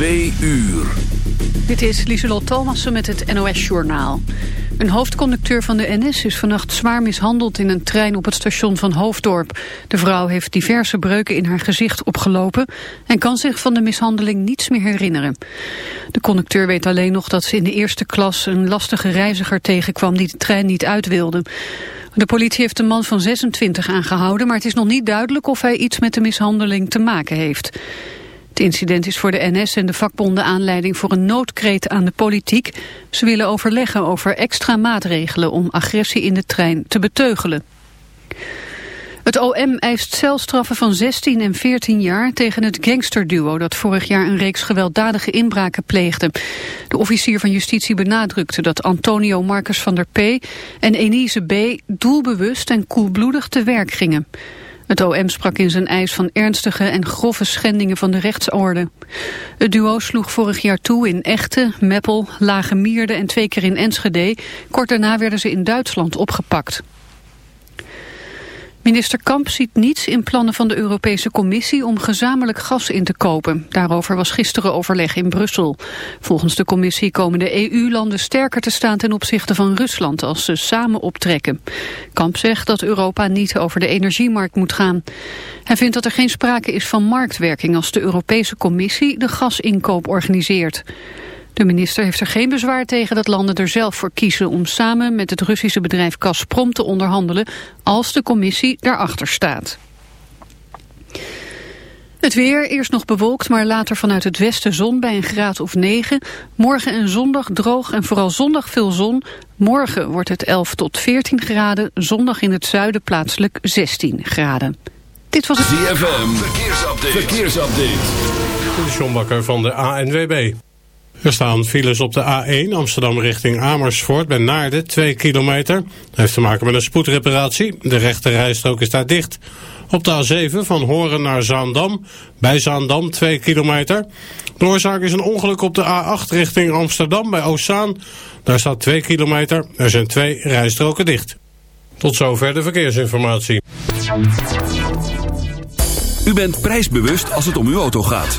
Twee uur. Dit is Lieselot Thomassen met het NOS-journaal. Een hoofdconducteur van de NS is vannacht zwaar mishandeld in een trein op het station van Hoofddorp. De vrouw heeft diverse breuken in haar gezicht opgelopen en kan zich van de mishandeling niets meer herinneren. De conducteur weet alleen nog dat ze in de eerste klas een lastige reiziger tegenkwam die de trein niet uit wilde. De politie heeft een man van 26 aangehouden, maar het is nog niet duidelijk of hij iets met de mishandeling te maken heeft. Het incident is voor de NS en de vakbonden aanleiding voor een noodkreet aan de politiek. Ze willen overleggen over extra maatregelen om agressie in de trein te beteugelen. Het OM eist celstraffen van 16 en 14 jaar tegen het gangsterduo dat vorig jaar een reeks gewelddadige inbraken pleegde. De officier van justitie benadrukte dat Antonio Marcus van der P. en Enise B. doelbewust en koelbloedig te werk gingen. Het OM sprak in zijn eis van ernstige en grove schendingen van de rechtsorde. Het duo sloeg vorig jaar toe in Echte, Meppel, Lage Mierde en twee keer in Enschede. Kort daarna werden ze in Duitsland opgepakt. Minister Kamp ziet niets in plannen van de Europese Commissie om gezamenlijk gas in te kopen. Daarover was gisteren overleg in Brussel. Volgens de Commissie komen de EU-landen sterker te staan ten opzichte van Rusland als ze samen optrekken. Kamp zegt dat Europa niet over de energiemarkt moet gaan. Hij vindt dat er geen sprake is van marktwerking als de Europese Commissie de gasinkoop organiseert. De minister heeft er geen bezwaar tegen dat landen er zelf voor kiezen om samen met het Russische bedrijf Gazprom te onderhandelen als de commissie daarachter staat. Het weer, eerst nog bewolkt, maar later vanuit het westen zon bij een graad of 9. Morgen en zondag droog en vooral zondag veel zon. Morgen wordt het 11 tot 14 graden, zondag in het zuiden plaatselijk 16 graden. Dit was het... ZFM, verkeersupdate. verkeersupdate. De Sjombakker van de ANWB. Er staan files op de A1 Amsterdam richting Amersfoort bij Naarden, 2 kilometer. Dat heeft te maken met een spoedreparatie. De rechte rijstrook is daar dicht. Op de A7 van Horen naar Zaandam, bij Zaandam 2 kilometer. De oorzaak is een ongeluk op de A8 richting Amsterdam bij Oostzaan. Daar staat 2 kilometer. Er zijn twee rijstroken dicht. Tot zover de verkeersinformatie. U bent prijsbewust als het om uw auto gaat.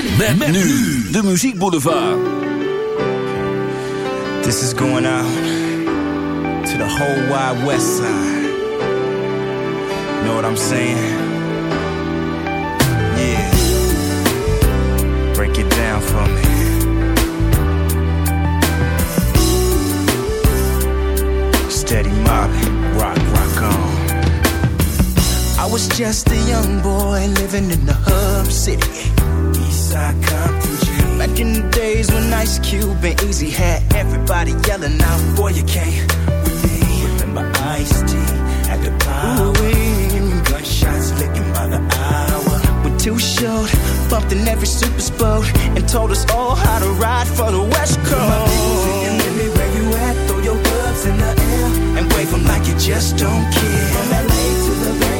Met, met nu de muziekboulevard. This is going out to the whole wide west side. Know what I'm saying? Yeah. Break it down for me. Steady mobbing, rock, rock on. I was just a young boy living in the hub city Eastside Compton Back in the days when Ice Cube and Easy had everybody yelling out, boy, you can't with me. Remember Ice-T at the power. Gunshots licking by the hour. We're too short, bumped in every super boat, and told us all how to ride for the West Coast. My where you at, throw your gloves in the air, and wave them like you just don't care. From LA to the Bay,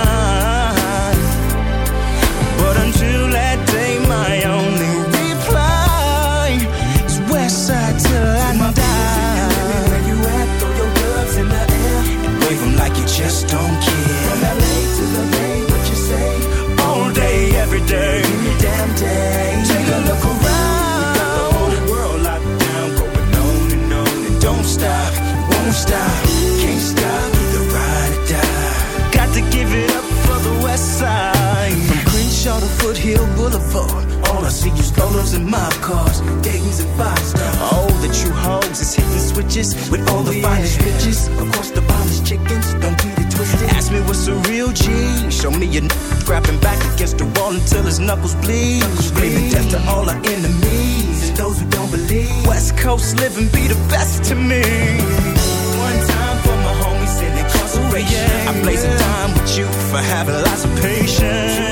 riches with all the finest riches, across the finest chickens. Don't get it twisted. Ask me what's a real G. Show me your grabbing back against the wall until his knuckles bleed. Screaming death to all our enemies and those who don't believe. West Coast living be the best to me. One time for my homies in incarceration. I blaze yeah. a dime with you for having lots of patience.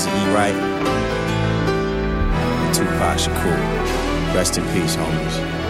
Easy E Wright, Tupac Shakur. Rest in peace, homies.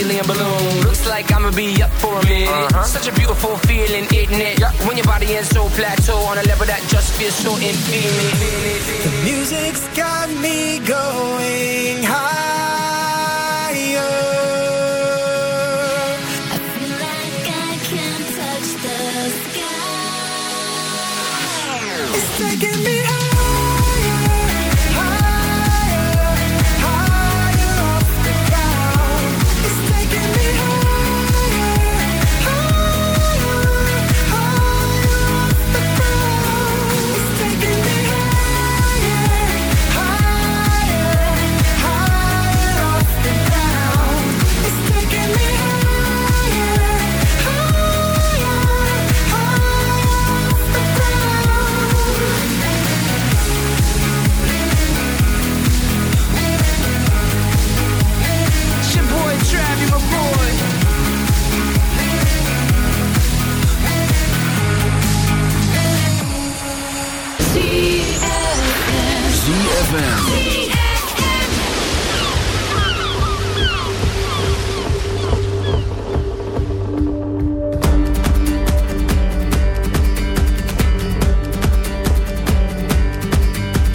helium balloon. Looks like I'ma be up for a minute. Uh-huh. Such a beautiful feeling, isn't it? Yeah. When your body is so plateau on a level that just feels so infinite. The music's got me going.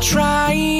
trying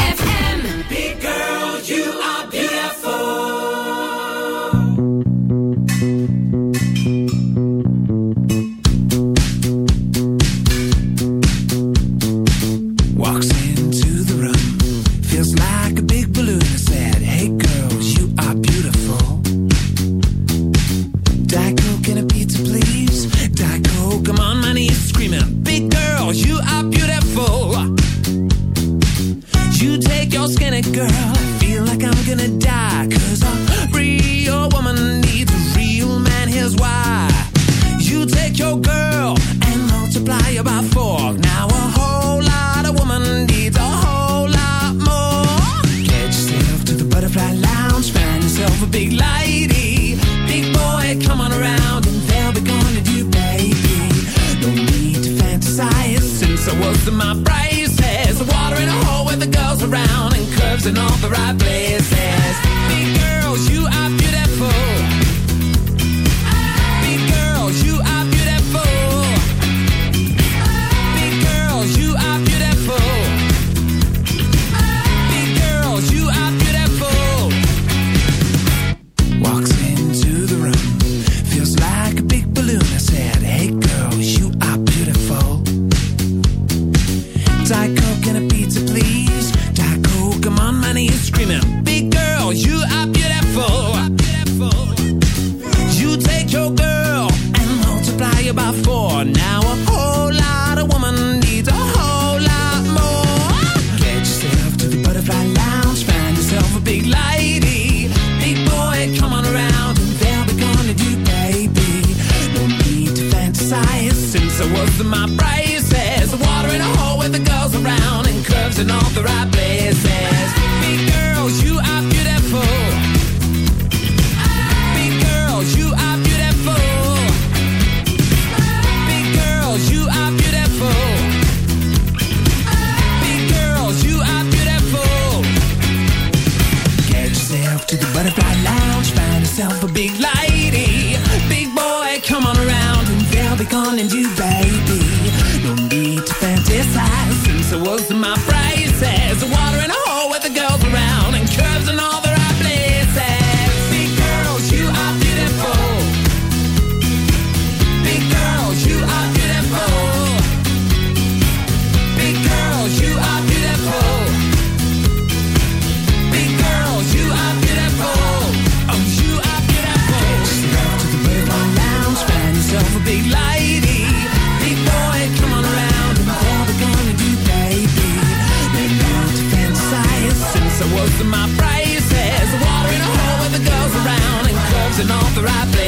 the right places.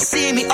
See me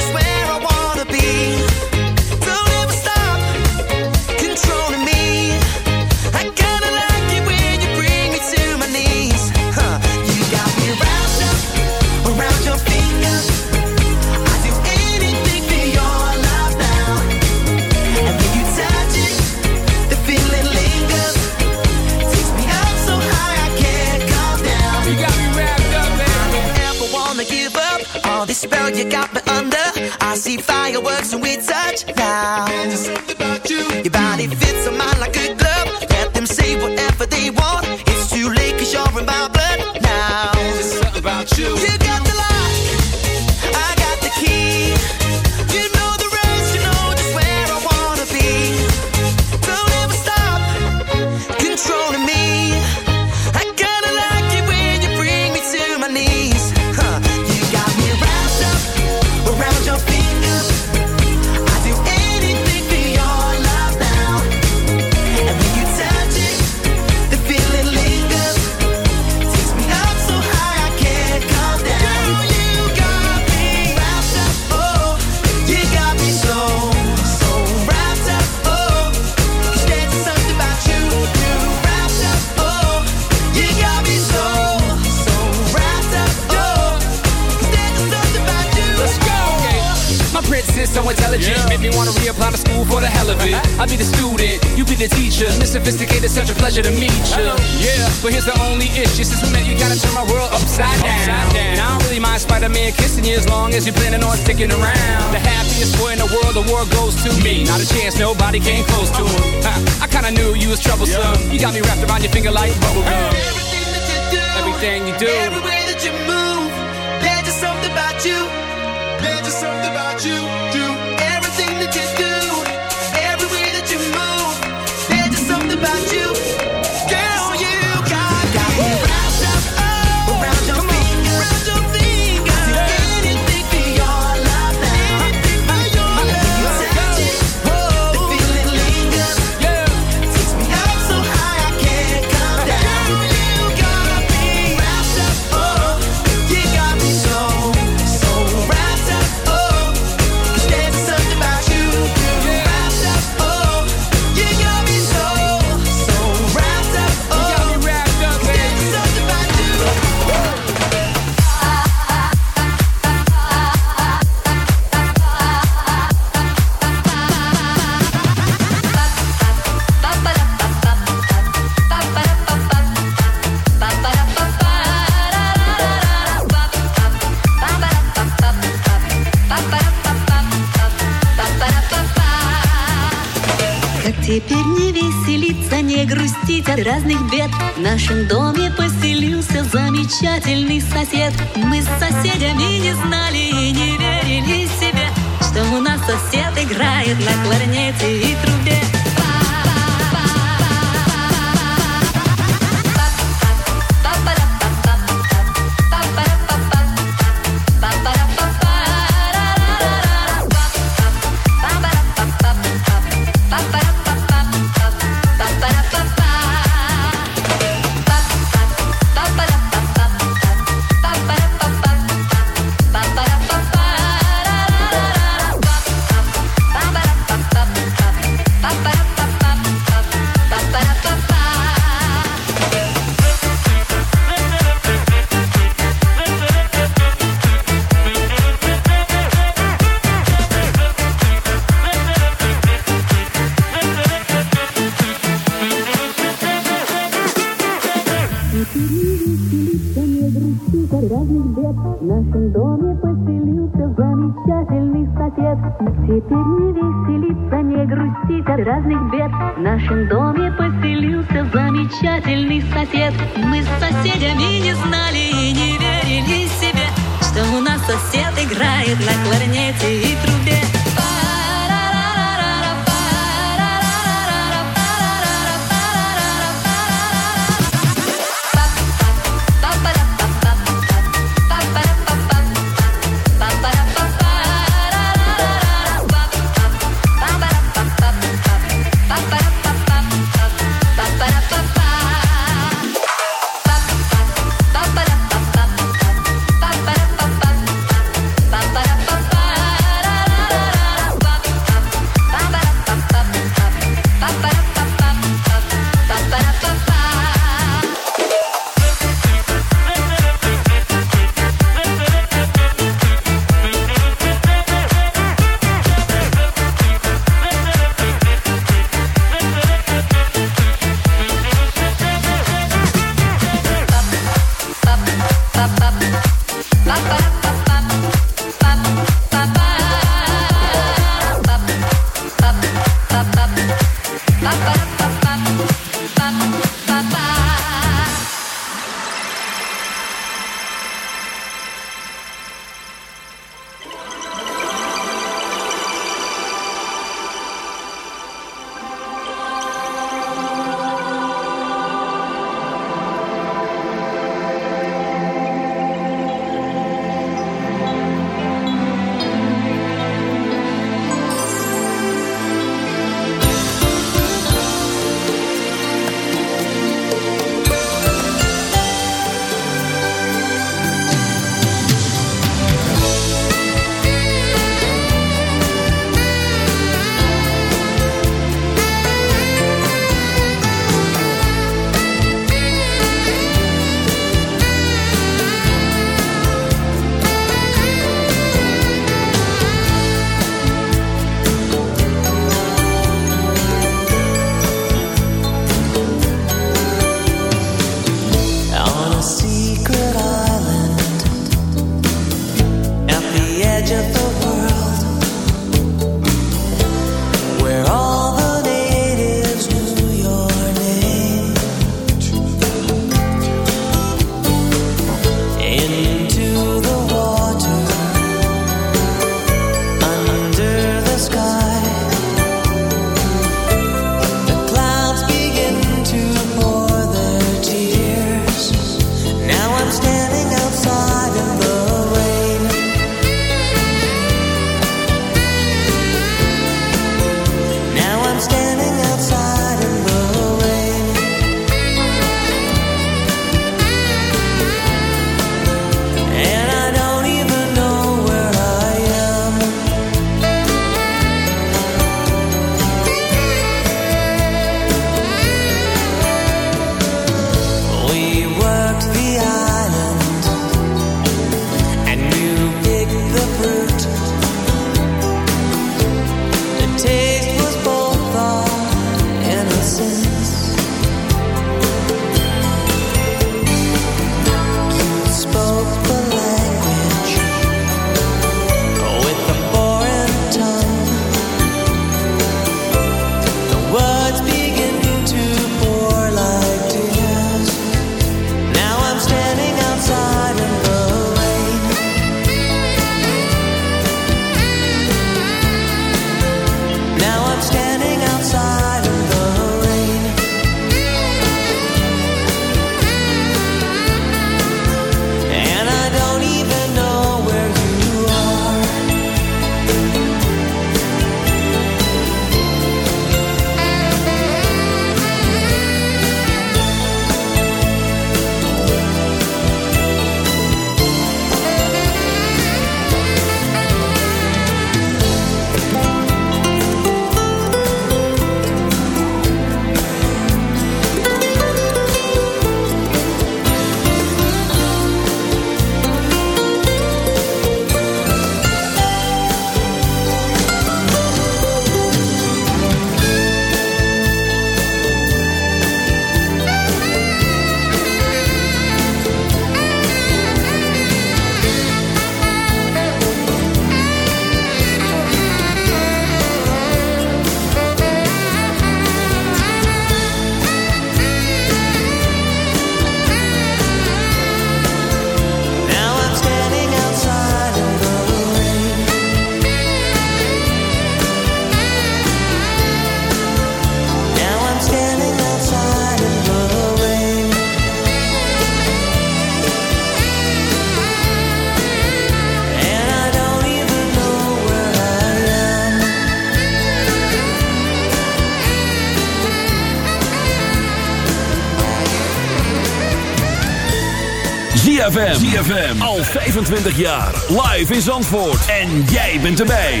ZFM. ZFM. Al 25 jaar. Live in Zandvoort. En jij bent erbij.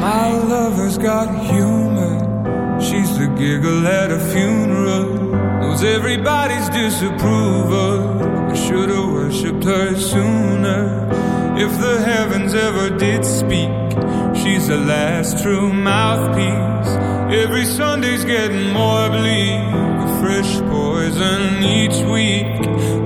My lover's got humor. She's the giggle at a funeral. Knows everybody's disapproval. I should've worshipped her sooner. If the heavens ever did speak. She's the last true mouthpiece. Every Sunday's getting more bleak. A fresh poison each week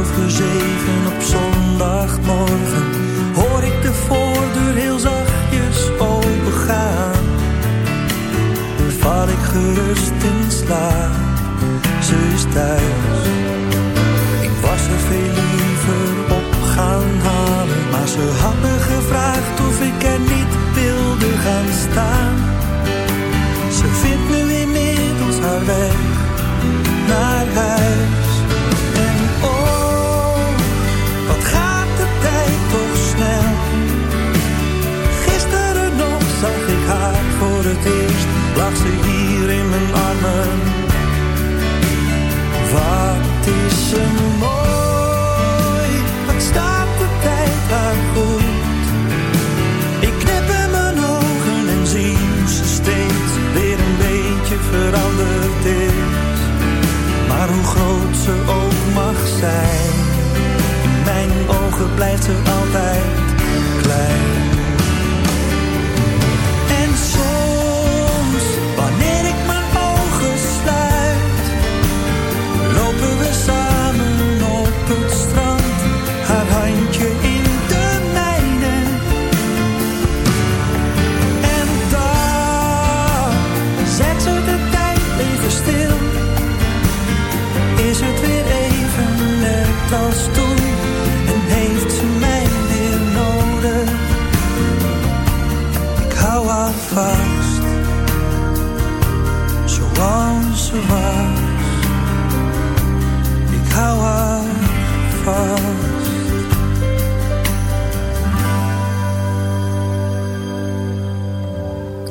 of gezegen op zondagmorgen. blijft er altijd.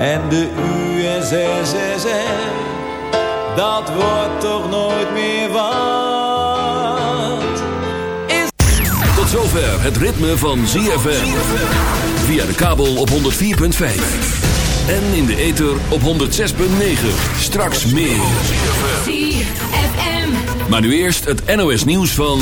En de USSR, dat wordt toch nooit meer wat. Is... Tot zover het ritme van ZFM. Via de kabel op 104.5. En in de ether op 106.9. Straks meer. Maar nu eerst het NOS nieuws van...